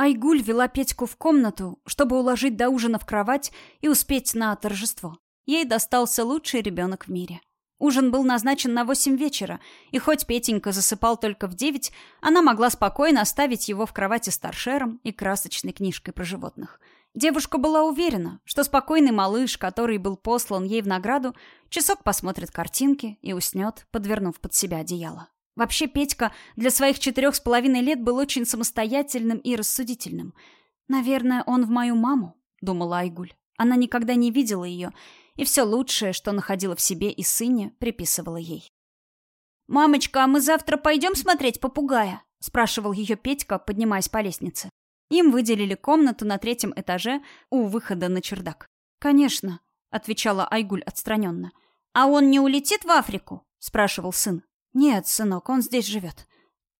Айгуль вела Петьку в комнату, чтобы уложить до ужина в кровать и успеть на торжество. Ей достался лучший ребенок в мире. Ужин был назначен на восемь вечера, и хоть Петенька засыпал только в девять, она могла спокойно оставить его в кровати с торшером и красочной книжкой про животных. Девушка была уверена, что спокойный малыш, который был послан ей в награду, часок посмотрит картинки и уснет, подвернув под себя одеяло. Вообще Петька для своих четырех с половиной лет был очень самостоятельным и рассудительным. «Наверное, он в мою маму», — думала Айгуль. Она никогда не видела ее, и все лучшее, что находила в себе и сыне, приписывала ей. «Мамочка, а мы завтра пойдем смотреть попугая?» — спрашивал ее Петька, поднимаясь по лестнице. Им выделили комнату на третьем этаже у выхода на чердак. «Конечно», — отвечала Айгуль отстраненно. «А он не улетит в Африку?» — спрашивал сын. «Нет, сынок, он здесь живет».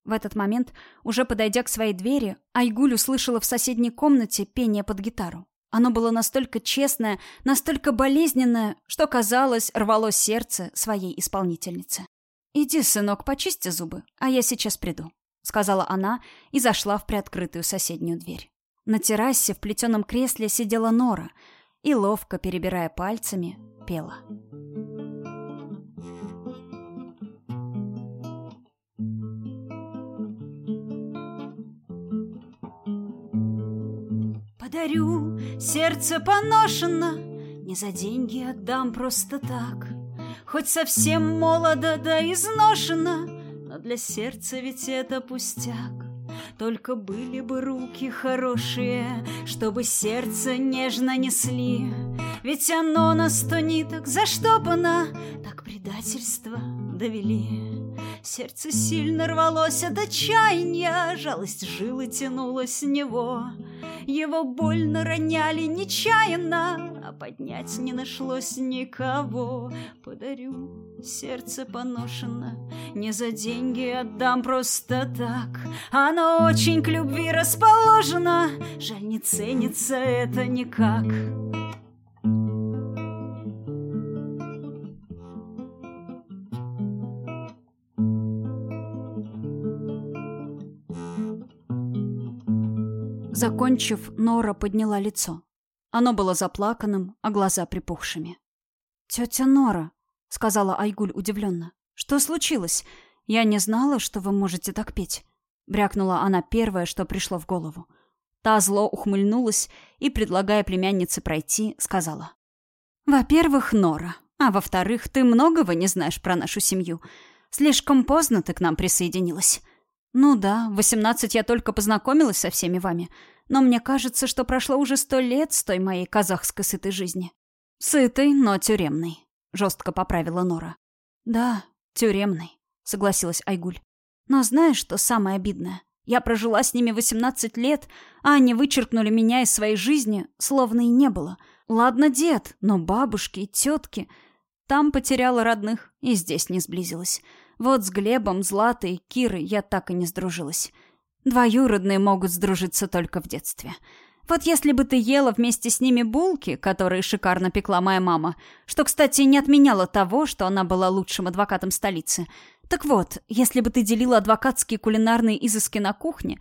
В этот момент, уже подойдя к своей двери, Айгуль услышала в соседней комнате пение под гитару. Оно было настолько честное, настолько болезненное, что, казалось, рвало сердце своей исполнительницы. «Иди, сынок, почисти зубы, а я сейчас приду», — сказала она и зашла в приоткрытую соседнюю дверь. На террасе в плетеном кресле сидела Нора и, ловко перебирая пальцами, пела. Подарю сердце поношено, Не за деньги отдам просто так. Хоть совсем молодо да изношено, Но для сердца ведь это пустяк. Только были бы руки хорошие, Чтобы сердце нежно несли. Ведь оно на сто ниток заштопано, Так предательство довели. Сердце сильно рвалось от отчаяния, Жалость жилы тянула с него. Его больно роняли нечаянно, А поднять не нашлось никого. Подарю сердце поношено, Не за деньги отдам просто так. Оно очень к любви расположено, Жаль, не ценится это никак. Закончив, Нора подняла лицо. Оно было заплаканным, а глаза припухшими. «Тетя Нора», — сказала Айгуль удивленно, — «что случилось? Я не знала, что вы можете так петь». Брякнула она первое, что пришло в голову. Та зло ухмыльнулась и, предлагая племяннице пройти, сказала. «Во-первых, Нора, а во-вторых, ты многого не знаешь про нашу семью. Слишком поздно ты к нам присоединилась. «Ну да, в восемнадцать я только познакомилась со всеми вами, но мне кажется, что прошло уже сто лет с той моей казахской сытой жизни». «Сытой, но тюремной», — жестко поправила Нора. «Да, тюремной», — согласилась Айгуль. «Но знаешь, что самое обидное? Я прожила с ними восемнадцать лет, а они вычеркнули меня из своей жизни, словно и не было. Ладно, дед, но бабушки и тетки... Там потеряла родных и здесь не сблизилась. Вот с Глебом, Златой, Кирой я так и не сдружилась. Двоюродные могут сдружиться только в детстве. Вот если бы ты ела вместе с ними булки, которые шикарно пекла моя мама, что, кстати, не отменяло того, что она была лучшим адвокатом столицы. Так вот, если бы ты делила адвокатские кулинарные изыски на кухне,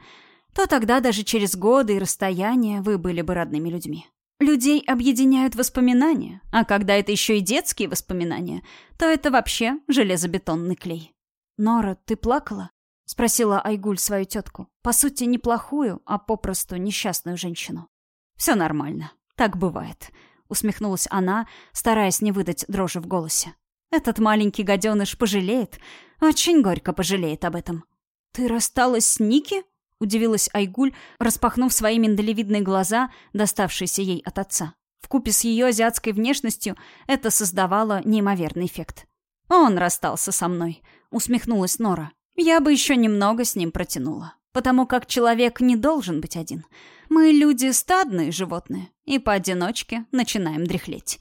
то тогда даже через годы и расстояние вы были бы родными людьми. Людей объединяют воспоминания, а когда это еще и детские воспоминания, то это вообще железобетонный клей. «Нора, ты плакала?» — спросила Айгуль свою тетку. По сути, не плохую, а попросту несчастную женщину. «Все нормально. Так бывает», — усмехнулась она, стараясь не выдать дрожи в голосе. «Этот маленький гаденыш пожалеет, очень горько пожалеет об этом». «Ты рассталась с Ники?» — удивилась Айгуль, распахнув свои миндалевидные глаза, доставшиеся ей от отца. Вкупе с ее азиатской внешностью это создавало неимоверный эффект. «Он расстался со мной», — усмехнулась Нора. «Я бы еще немного с ним протянула, потому как человек не должен быть один. Мы люди стадные животные, и поодиночке начинаем дряхлеть».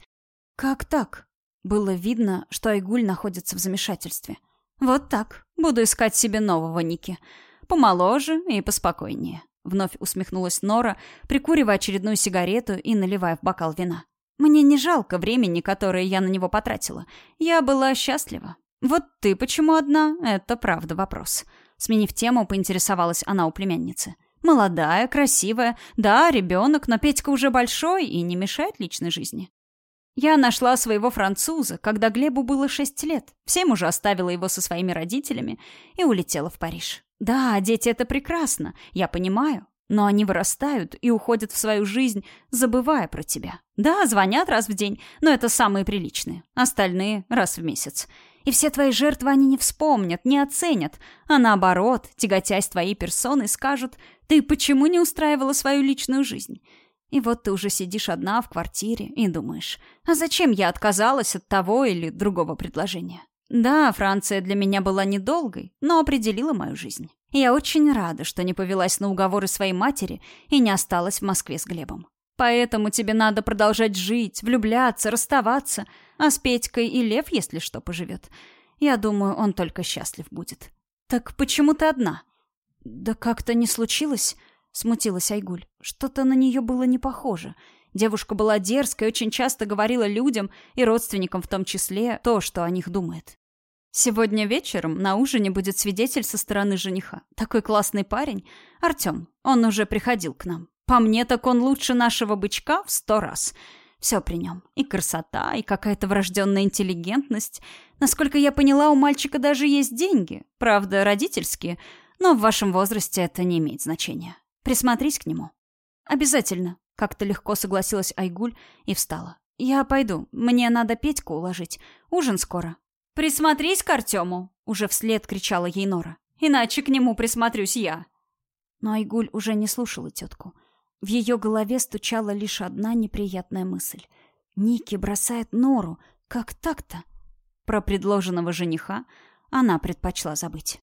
«Как так?» Было видно, что Айгуль находится в замешательстве. «Вот так. Буду искать себе нового Ники. Помоложе и поспокойнее. Вновь усмехнулась Нора, прикуривая очередную сигарету и наливая в бокал вина. Мне не жалко времени, которое я на него потратила. Я была счастлива. Вот ты почему одна? Это правда вопрос. Сменив тему, поинтересовалась она у племянницы. Молодая, красивая, да, ребенок, но Петька уже большой и не мешает личной жизни. Я нашла своего француза, когда Глебу было шесть лет. Всем уже оставила его со своими родителями и улетела в Париж. Да, дети — это прекрасно, я понимаю. Но они вырастают и уходят в свою жизнь, забывая про тебя. Да, звонят раз в день, но это самые приличные. Остальные — раз в месяц. И все твои жертвы они не вспомнят, не оценят, а наоборот, тяготясь твоей персоной, скажут, ты почему не устраивала свою личную жизнь? И вот ты уже сидишь одна в квартире и думаешь, а зачем я отказалась от того или другого предложения? Да, Франция для меня была недолгой, но определила мою жизнь. я очень рада, что не повелась на уговоры своей матери и не осталась в Москве с Глебом. Поэтому тебе надо продолжать жить, влюбляться, расставаться. А с Петькой и Лев, если что, поживет. Я думаю, он только счастлив будет. Так почему ты одна? Да как-то не случилось, смутилась Айгуль. Что-то на нее было не похоже. Девушка была дерзкой, очень часто говорила людям, и родственникам в том числе, то, что о них думает. Сегодня вечером на ужине будет свидетель со стороны жениха. Такой классный парень. Артем. Он уже приходил к нам. По мне, так он лучше нашего бычка в сто раз. Все при нем. И красота, и какая-то врожденная интеллигентность. Насколько я поняла, у мальчика даже есть деньги. Правда, родительские. Но в вашем возрасте это не имеет значения. Присмотрись к нему. Обязательно. Как-то легко согласилась Айгуль и встала. Я пойду. Мне надо Петьку уложить. Ужин скоро. Присмотрись к Артему. Уже вслед кричала ей Нора. Иначе к нему присмотрюсь я. Но Айгуль уже не слушала тетку. В ее голове стучала лишь одна неприятная мысль. Ники бросает Нору. Как так-то? Про предложенного жениха она предпочла забыть.